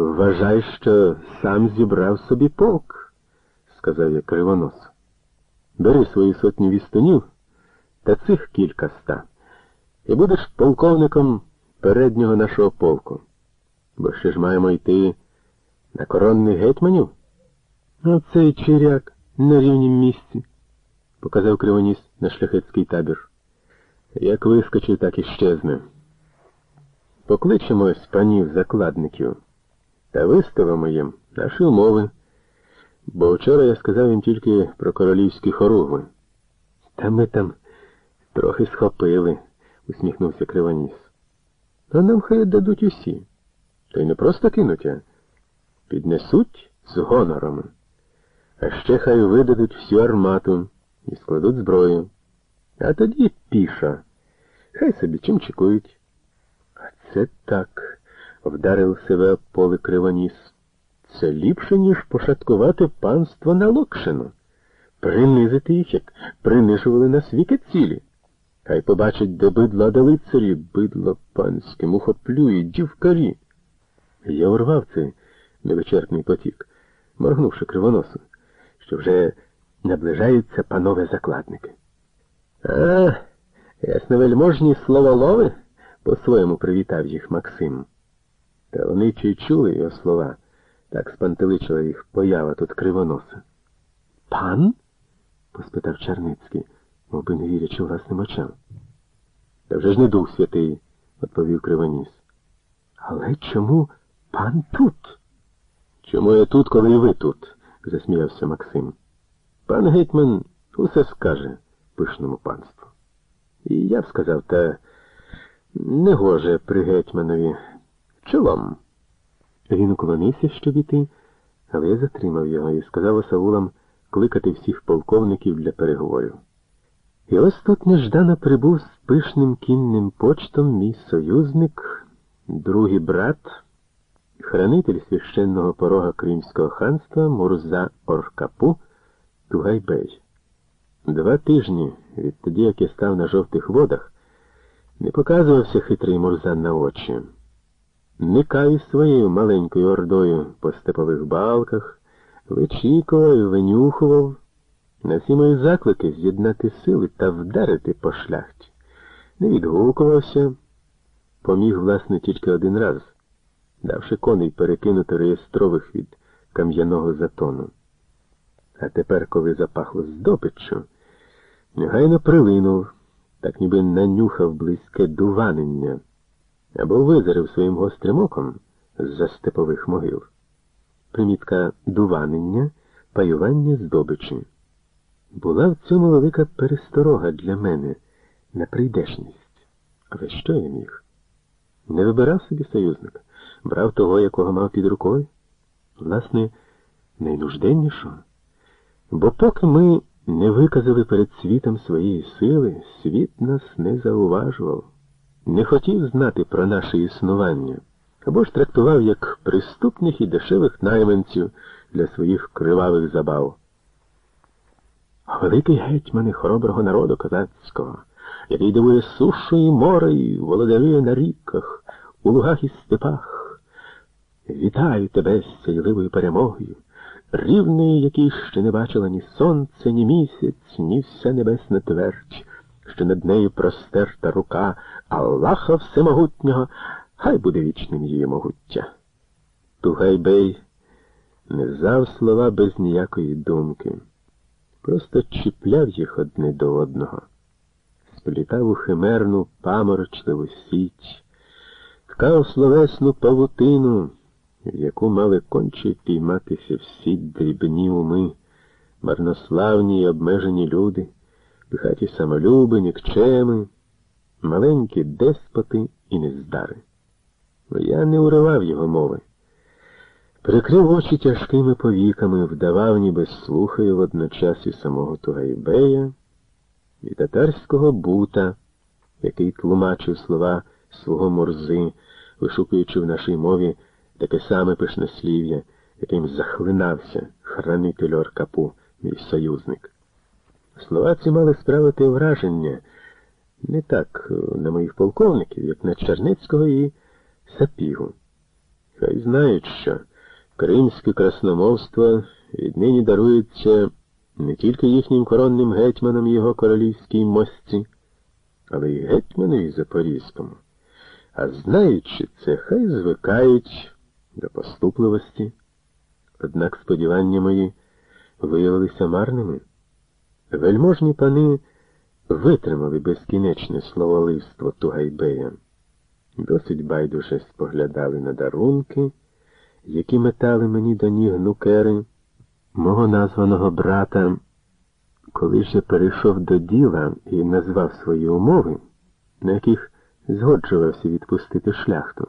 Вважай, що сам зібрав собі полк, сказав я кривонос. Бери свої сотні вістунів та цих кілька ста, і будеш полковником переднього нашого полку. Бо ще ж маємо йти на коронних гетьманів. Оцей чиряк на рівнім місці, показав кривоніс на шляхетський табір. Як вискочив, так і щезне. Покличемо панів закладників та виставимо їм наші умови. Бо вчора я сказав їм тільки про королівські хоругви. Та ми там трохи схопили, усміхнувся Кривоніс. А нам хай дадуть усі. Та й не просто кинуть, а піднесуть з гонором. А ще хай видадуть всю армату і складуть зброю. А тоді піша. Хай собі чим чекують. А це так, вдарив себе поле кривоніс. Це ліпше, ніж пошаткувати панство на Локшину, принизити їх, як принижували нас віки цілі. Хай побачать, де бидла да лицарі, бидло панське, мухоплюї, дівкарі. Я урвав цей невичерпний потік, моргнувши кривоносом, що вже наближаються панове закладники. А, ясновельможні словолови, по-своєму привітав їх Максим. Та вони чи чули його слова, так спантеличила їх поява тут кривоноса. Пан? поспитав Черницький, мов би не вірячи власним очам. Та вже ж не дух святий, відповів Кривоніс. Але чому пан тут? Чому я тут, коли і ви тут? засміявся Максим. Пан гетьман усе скаже пишному панству. І я б сказав, та негоже при гетьманові. Чолом. Він уклонився, щоб іти, але я затримав його і сказав осавулам кликати всіх полковників для переговорів. І ось тут неждано прибув з пишним кінним почтом мій союзник, другий брат, хранитель священного порога Кримського ханства Мурза Оркапу Тугайбей. Два тижні відтоді, як я став на жовтих водах, не показувався хитрий Мурзан на очі. Із своєю маленькою ордою по степових балках, вичікував і винюхував на всі мої заклики з'єднати сили та вдарити по шляхті. Не відгукувався, поміг, власне, тільки один раз, давши коней перекинути реєстрових від кам'яного затону. А тепер, коли запахло здобиччю, негайно прилинув, так ніби нанюхав близьке дуванення або визирив своїм гострим оком з-за степових могил. Примітка дуванення, паювання здобичі. Була в цьому велика пересторога для мене на прийдешність. Але що я міг? Не вибирав собі союзника, брав того, якого мав під рукою, власне, найнужденнішого. Бо поки ми не виказали перед світом своєї сили, світ нас не зауважував, не хотів знати про наше існування, або ж трактував як приступних і дешевих найманців для своїх кривавих забав. Великий гетьмани хороброго народу козацького, який дивує сушу і море і володарює на ріках, у лугах і степах. Вітаю тебе з сяйливою перемогою, рівної, якій ще не бачила ні сонце, ні місяць, ні вся небесна твердь, що над нею простерта рука Аллаха Всемогутнього, хай буде вічним її могуття. Тугайбей не зав слова без ніякої думки. Просто чіпляв їх одне до одного, сплітав у химерну паморочливу сіть, ткав словесну павутину, в яку мали конче пійматися всі дрібні уми, марнославні й обмежені люди, пихаті самолюби, нікчеми, маленькі деспоти і нездари. Я не уривав його мови. Прикрив очі тяжкими повіками, вдавав, ніби слухає водночас і самого Тугайбея, і татарського бута, який тлумачив слова свого морзи, вишукуючи в нашій мові таке саме пишнослів'я, яким захлинався хранитель Оркапу, мій союзник. Слова ці мали справити враження не так на моїх полковників, як на Черницького і Сапігу. Хай знають, що кримське красномовство віднині дарується не тільки їхнім коронним гетьманам його королівській мості, але й гетьманові Запорізькому. А знаючи це, хай звикають до поступливості. Однак сподівання мої виявилися марними. Вельможні пани витримали безкінечне словоливство Тугайбея. Досить байдуже споглядали на дарунки, які метали мені до ніг нукери, мого названого брата. Коли ж я перейшов до діла і назвав свої умови, на яких згоджувався відпустити шляхту,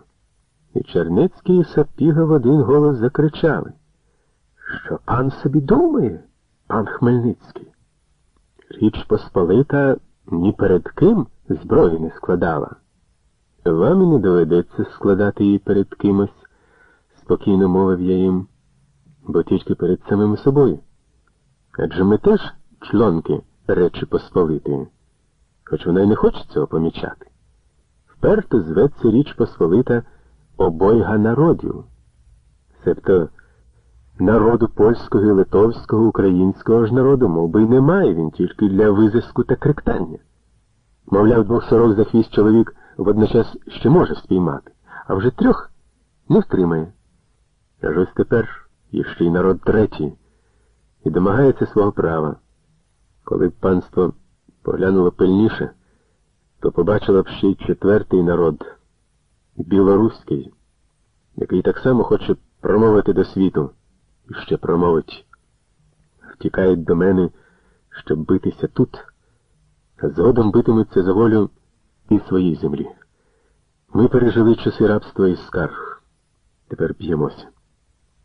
і Чернецький і Сапіга в один голос закричали, що пан собі думає, пан Хмельницький. Річ Посполита ні перед ким зброї не складала. Вам і не доведеться складати її перед кимось, спокійно мовив я їм, бо тільки перед самим собою. Адже ми теж члонки Речі Посполитої, хоч вона й не хоче цього помічати. Вперто зветься Річ Посполита обойга народів, себто народу польського і литовського, українського ж народу, мов би, й немає, він тільки для визиску та криктання. Мовляв, двох сорок за хвіст чоловік водночас ще може спіймати, а вже трьох не втримає. Аж ось тепер іще й народ третій і домагається свого права. Коли б панство поглянуло пильніше, то побачило б ще й четвертий народ білоруський, який так само хоче промовити до світу і ще промовить. Втікають до мене, щоб битися тут, а згодом битимуться за волю і своїй землі. Ми пережили часи рабства і скарг. Тепер б'ємося.